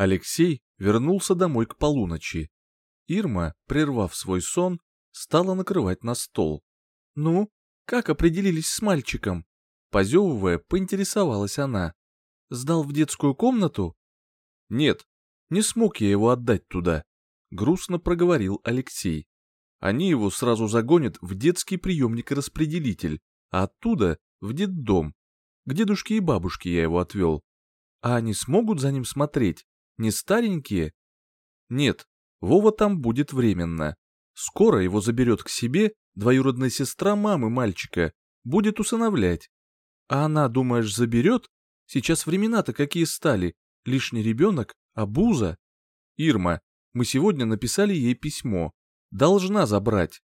Алексей вернулся домой к полуночи. Ирма, прервав свой сон, стала накрывать на стол. «Ну, как определились с мальчиком?» Позевывая, поинтересовалась она. «Сдал в детскую комнату?» «Нет, не смог я его отдать туда», — грустно проговорил Алексей. «Они его сразу загонят в детский приемник-распределитель, а оттуда в детдом. К дедушке и бабушке я его отвел. А они смогут за ним смотреть? Не старенькие? Нет, Вова там будет временно. Скоро его заберет к себе двоюродная сестра мамы мальчика, будет усыновлять. А она, думаешь, заберет? Сейчас времена-то какие стали. Лишний ребенок, обуза. Ирма, мы сегодня написали ей письмо. Должна забрать.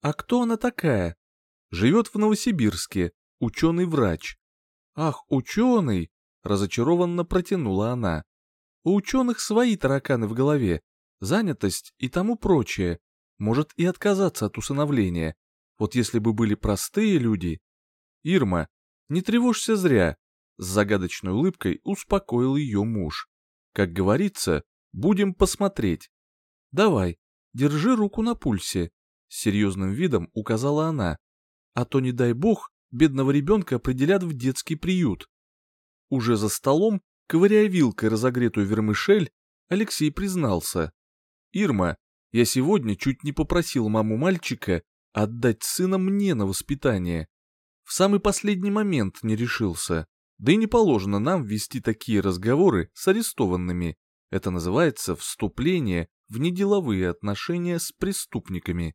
А кто она такая? Живет в Новосибирске, ученый-врач. Ах, ученый! Разочарованно протянула она. У ученых свои тараканы в голове, занятость и тому прочее. Может и отказаться от усыновления. Вот если бы были простые люди. Ирма, не тревожься зря. С загадочной улыбкой успокоил ее муж. Как говорится, будем посмотреть. Давай, держи руку на пульсе. С серьезным видом указала она. А то, не дай бог, бедного ребенка определят в детский приют. Уже за столом, ковыряя вилкой разогретую вермишель, Алексей признался. «Ирма, я сегодня чуть не попросил маму мальчика отдать сына мне на воспитание. В самый последний момент не решился. Да и не положено нам вести такие разговоры с арестованными. Это называется вступление в неделовые отношения с преступниками.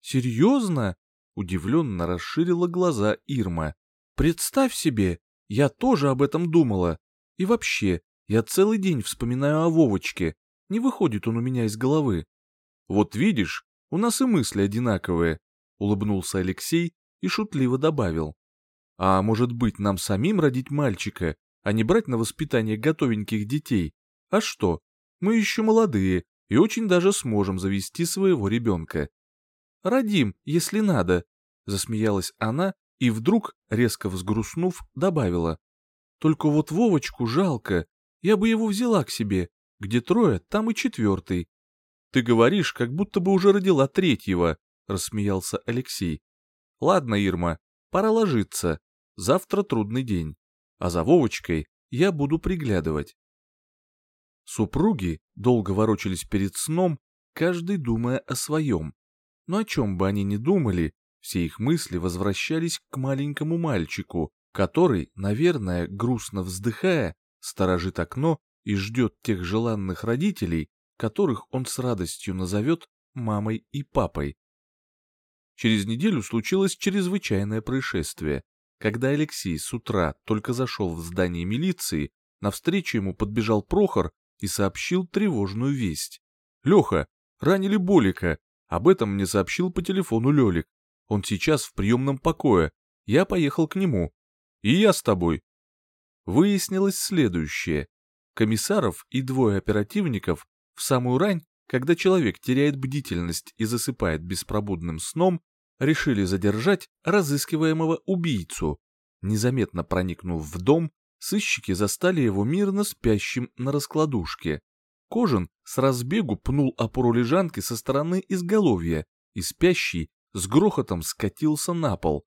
Серьезно? Удивленно расширила глаза Ирма. Представь себе, я тоже об этом думала. И вообще, я целый день вспоминаю о Вовочке. Не выходит он у меня из головы. Вот видишь, у нас и мысли одинаковые, улыбнулся Алексей и шутливо добавил. А может быть, нам самим родить мальчика, а не брать на воспитание готовеньких детей? А что? Мы еще молодые и очень даже сможем завести своего ребенка. Родим, если надо, засмеялась она и вдруг, резко взгрустнув, добавила. Только вот Вовочку жалко, я бы его взяла к себе. Где трое, там и четвертый. Ты говоришь, как будто бы уже родила третьего, рассмеялся Алексей. Ладно, Ирма, пора ложиться. Завтра трудный день. А за Вовочкой я буду приглядывать. Супруги долго ворочались перед сном, каждый думая о своем. Но о чем бы они ни думали, все их мысли возвращались к маленькому мальчику, который, наверное, грустно вздыхая, сторожит окно и ждет тех желанных родителей, которых он с радостью назовет мамой и папой. Через неделю случилось чрезвычайное происшествие. Когда Алексей с утра только зашел в здание милиции, навстречу ему подбежал Прохор и сообщил тревожную весть. «Леха, ранили Болика. Об этом мне сообщил по телефону Лелик. Он сейчас в приемном покое. Я поехал к нему. И я с тобой». Выяснилось следующее. Комиссаров и двое оперативников в самую рань, когда человек теряет бдительность и засыпает беспробудным сном, решили задержать разыскиваемого убийцу. Незаметно проникнув в дом, сыщики застали его мирно спящим на раскладушке. Кожин с разбегу пнул опору лежанки со стороны изголовья, и спящий с грохотом скатился на пол.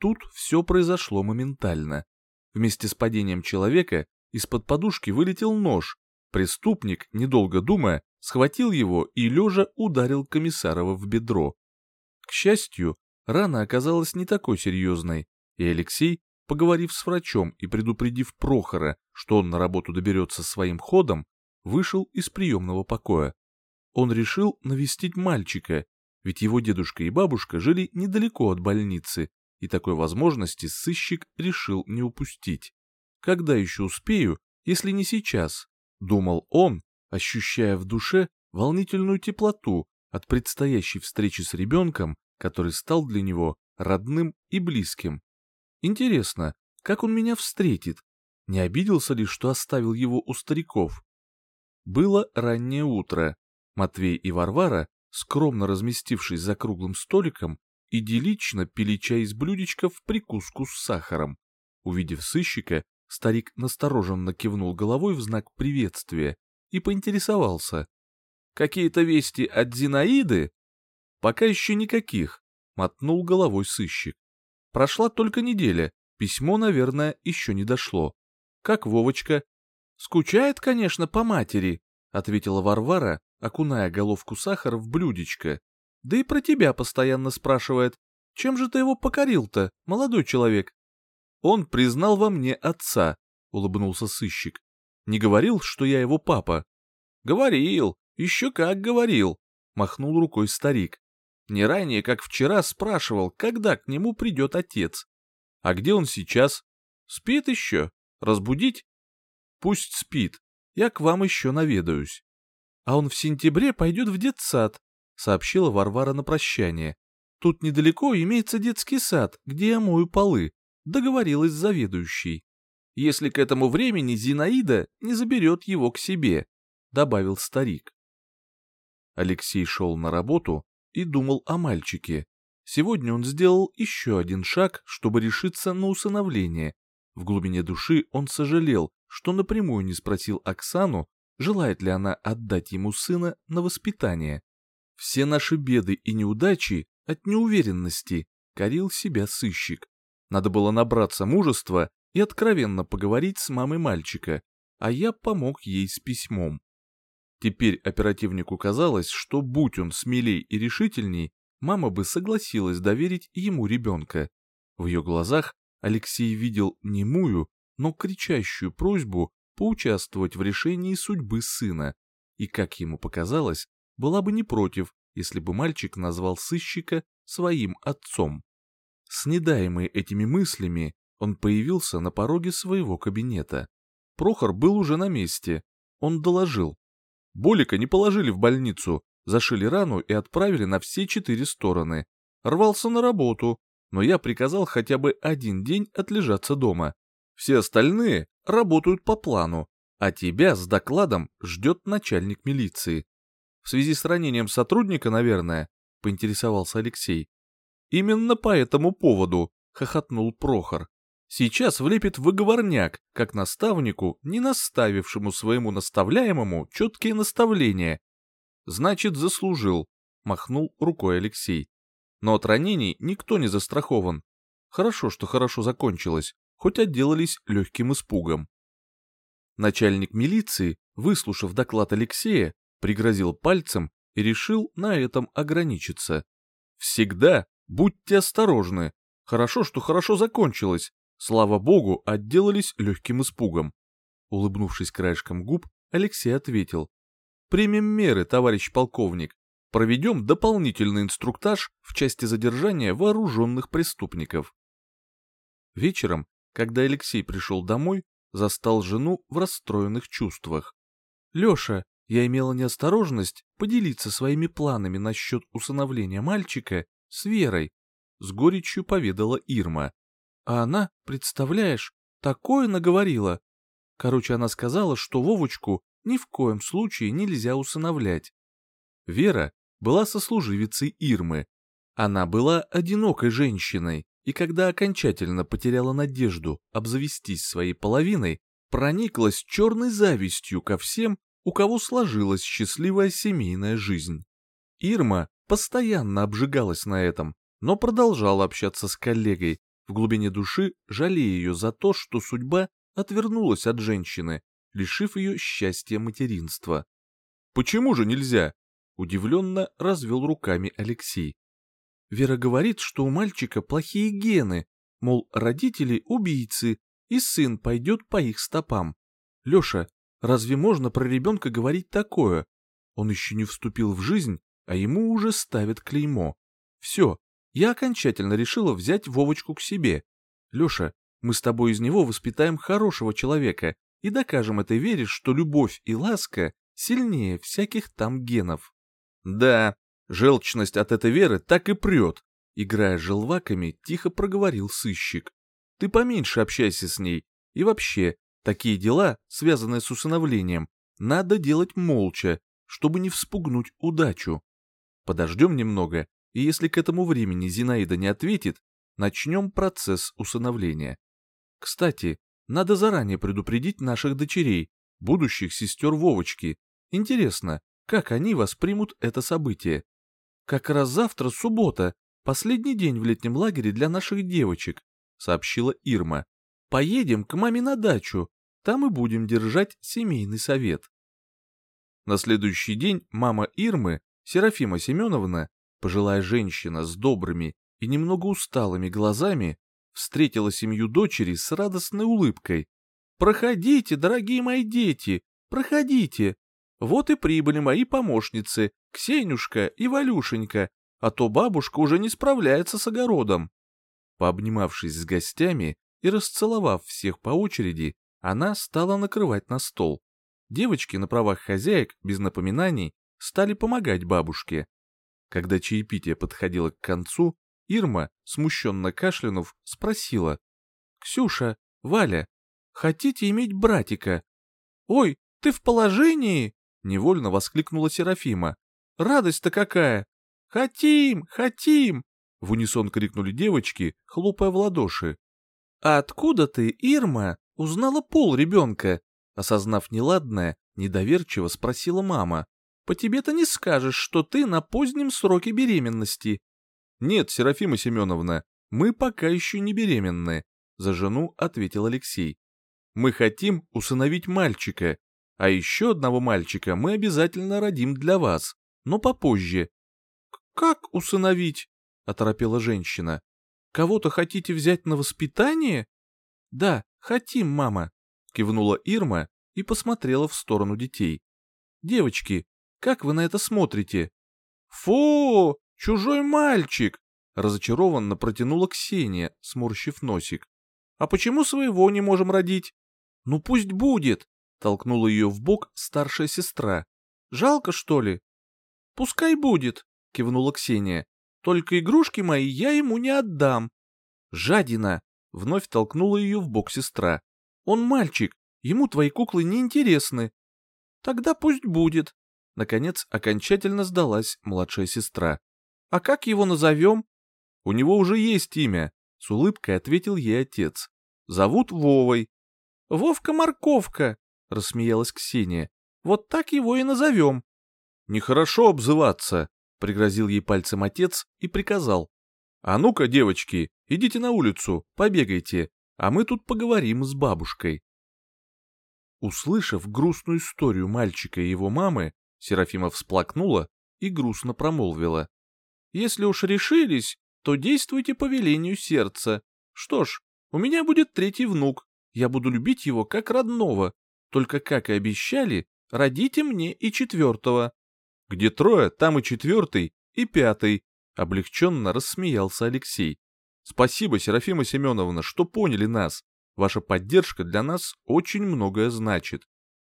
Тут все произошло моментально. Вместе с падением человека из-под подушки вылетел нож. Преступник, недолго думая, схватил его и лежа ударил Комиссарова в бедро. К счастью, рана оказалась не такой серьезной, и Алексей, поговорив с врачом и предупредив Прохора, что он на работу доберется своим ходом, вышел из приемного покоя. Он решил навестить мальчика, ведь его дедушка и бабушка жили недалеко от больницы, и такой возможности сыщик решил не упустить. Когда еще успею, если не сейчас? Думал он, ощущая в душе волнительную теплоту от предстоящей встречи с ребенком, который стал для него родным и близким. Интересно, как он меня встретит? Не обиделся ли, что оставил его у стариков? Было раннее утро. Матвей и Варвара, скромно разместившись за круглым столиком, идиллично пили чай из блюдечка в прикуску с сахаром. Увидев сыщика, старик настороженно кивнул головой в знак приветствия и поинтересовался. «Какие-то вести от Зинаиды?» «Пока еще никаких», — мотнул головой сыщик. «Прошла только неделя, письмо, наверное, еще не дошло. Как Вовочка?» «Скучает, конечно, по матери», — ответила Варвара, окуная головку сахара в блюдечко. «Да и про тебя постоянно спрашивает. Чем же ты его покорил-то, молодой человек?» «Он признал во мне отца», — улыбнулся сыщик. «Не говорил, что я его папа?» «Говорил, еще как говорил», — махнул рукой старик. Не ранее, как вчера, спрашивал, когда к нему придет отец. «А где он сейчас?» «Спит еще? Разбудить?» «Пусть спит. Я к вам еще наведаюсь». «А он в сентябре пойдет в детсад», — сообщила Варвара на прощание. «Тут недалеко имеется детский сад, где я мою полы», — договорилась с заведующей. «Если к этому времени Зинаида не заберет его к себе», — добавил старик. Алексей шел на работу и думал о мальчике. Сегодня он сделал еще один шаг, чтобы решиться на усыновление. В глубине души он сожалел, что напрямую не спросил Оксану, желает ли она отдать ему сына на воспитание. Все наши беды и неудачи от неуверенности корил себя сыщик. Надо было набраться мужества и откровенно поговорить с мамой мальчика, а я помог ей с письмом. Теперь оперативнику казалось, что будь он смелей и решительней, мама бы согласилась доверить ему ребенка. В ее глазах Алексей видел немую, но кричащую просьбу поучаствовать в решении судьбы сына, и, как ему показалось, была бы не против, если бы мальчик назвал сыщика своим отцом. Снедаемый этими мыслями, он появился на пороге своего кабинета. Прохор был уже на месте. Он доложил. Болика не положили в больницу, зашили рану и отправили на все четыре стороны. Рвался на работу, но я приказал хотя бы один день отлежаться дома. Все остальные работают по плану, а тебя с докладом ждет начальник милиции. В связи с ранением сотрудника, наверное, поинтересовался Алексей. Именно по этому поводу, хохотнул Прохор. Сейчас влепит выговорняк, как наставнику, не наставившему своему наставляемому четкие наставления. Значит, заслужил, махнул рукой Алексей. Но от ранений никто не застрахован. Хорошо, что хорошо закончилось хоть отделались легким испугом. Начальник милиции, выслушав доклад Алексея, пригрозил пальцем и решил на этом ограничиться. «Всегда будьте осторожны. Хорошо, что хорошо закончилось. Слава богу, отделались легким испугом». Улыбнувшись краешком губ, Алексей ответил. «Примем меры, товарищ полковник. Проведем дополнительный инструктаж в части задержания вооруженных преступников». Вечером когда Алексей пришел домой, застал жену в расстроенных чувствах. «Леша, я имела неосторожность поделиться своими планами насчет усыновления мальчика с Верой», с горечью поведала Ирма. А она, представляешь, такое наговорила. Короче, она сказала, что Вовочку ни в коем случае нельзя усыновлять. Вера была сослуживицей Ирмы. Она была одинокой женщиной, и когда окончательно потеряла надежду обзавестись своей половиной, прониклась черной завистью ко всем, у кого сложилась счастливая семейная жизнь. Ирма постоянно обжигалась на этом, но продолжала общаться с коллегой, в глубине души жалея ее за то, что судьба отвернулась от женщины, лишив ее счастья материнства. «Почему же нельзя?» — удивленно развел руками Алексей. Вера говорит, что у мальчика плохие гены, мол, родители убийцы, и сын пойдет по их стопам. Леша, разве можно про ребенка говорить такое? Он еще не вступил в жизнь, а ему уже ставят клеймо. Все, я окончательно решила взять Вовочку к себе. Леша, мы с тобой из него воспитаем хорошего человека и докажем этой Вере, что любовь и ласка сильнее всяких там генов. Да, Желчность от этой веры так и прет. Играя желваками, тихо проговорил сыщик. Ты поменьше общайся с ней. И вообще, такие дела, связанные с усыновлением, надо делать молча, чтобы не вспугнуть удачу. Подождем немного, и если к этому времени Зинаида не ответит, начнем процесс усыновления. Кстати, надо заранее предупредить наших дочерей, будущих сестер Вовочки. Интересно, как они воспримут это событие? Как раз завтра суббота, последний день в летнем лагере для наших девочек, сообщила Ирма. Поедем к маме на дачу, там и будем держать семейный совет. На следующий день мама Ирмы, Серафима Семеновна, пожилая женщина с добрыми и немного усталыми глазами, встретила семью дочери с радостной улыбкой. «Проходите, дорогие мои дети, проходите. Вот и прибыли мои помощницы, Ксенюшка и Валюшенька, а то бабушка уже не справляется с огородом». Пообнимавшись с гостями и расцеловав всех по очереди, она стала накрывать на стол. Девочки на правах хозяек, без напоминаний, стали помогать бабушке. Когда чаепитие подходило к концу, Ирма, смущенно кашлянув, спросила. «Ксюша, Валя, хотите иметь братика?» «Ой, ты в положении?» — невольно воскликнула Серафима. «Радость-то какая!» «Хотим, хотим!» — в унисон крикнули девочки, хлопая в ладоши. «А откуда ты, Ирма, узнала пол ребенка?» Осознав неладное, недоверчиво спросила мама. «По тебе-то не скажешь, что ты на позднем сроке беременности». «Нет, Серафима Семеновна, мы пока еще не беременны», за жену ответил Алексей. «Мы хотим усыновить мальчика, а еще одного мальчика мы обязательно родим для вас, но попозже». «Как усыновить?» — оторопела женщина. «Кого-то хотите взять на воспитание?» «Да, хотим, мама», — кивнула Ирма и посмотрела в сторону детей. «Девочки, как вы на это смотрите?» «Фу, чужой мальчик!» — разочарованно протянула Ксения, сморщив носик. «А почему своего не можем родить?» «Ну пусть будет!» — толкнула ее в бок старшая сестра. «Жалко, что ли?» «Пускай будет!» — кивнула Ксения. «Только игрушки мои я ему не отдам!» «Жадина!» — вновь толкнула ее в бок сестра. «Он мальчик, ему твои куклы не интересны». «Тогда пусть будет», Наконец, окончательно сдалась младшая сестра. «А как его назовем?» «У него уже есть имя», — с улыбкой ответил ей отец. «Зовут Вовой». «Вовка-морковка», — рассмеялась Ксения. «Вот так его и назовем». «Нехорошо обзываться», — пригрозил ей пальцем отец и приказал. «А ну-ка, девочки, идите на улицу, побегайте, а мы тут поговорим с бабушкой». Услышав грустную историю мальчика и его мамы, Серафима всплакнула и грустно промолвила. «Если уж решились, то действуйте по велению сердца. Что ж, у меня будет третий внук, я буду любить его как родного, только, как и обещали, родите мне и четвертого». «Где трое, там и четвертый, и пятый», — облегченно рассмеялся Алексей. «Спасибо, Серафима Семеновна, что поняли нас. Ваша поддержка для нас очень многое значит».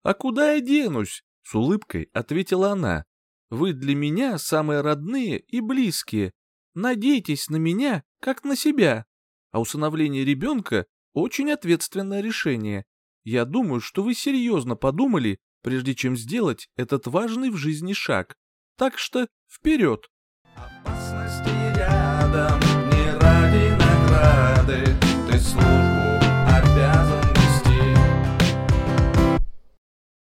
«А куда я денусь?» С улыбкой ответила она. «Вы для меня самые родные и близкие. Надейтесь на меня, как на себя. А усыновление ребенка – очень ответственное решение. Я думаю, что вы серьезно подумали, прежде чем сделать этот важный в жизни шаг. Так что вперед!» Опасности рядом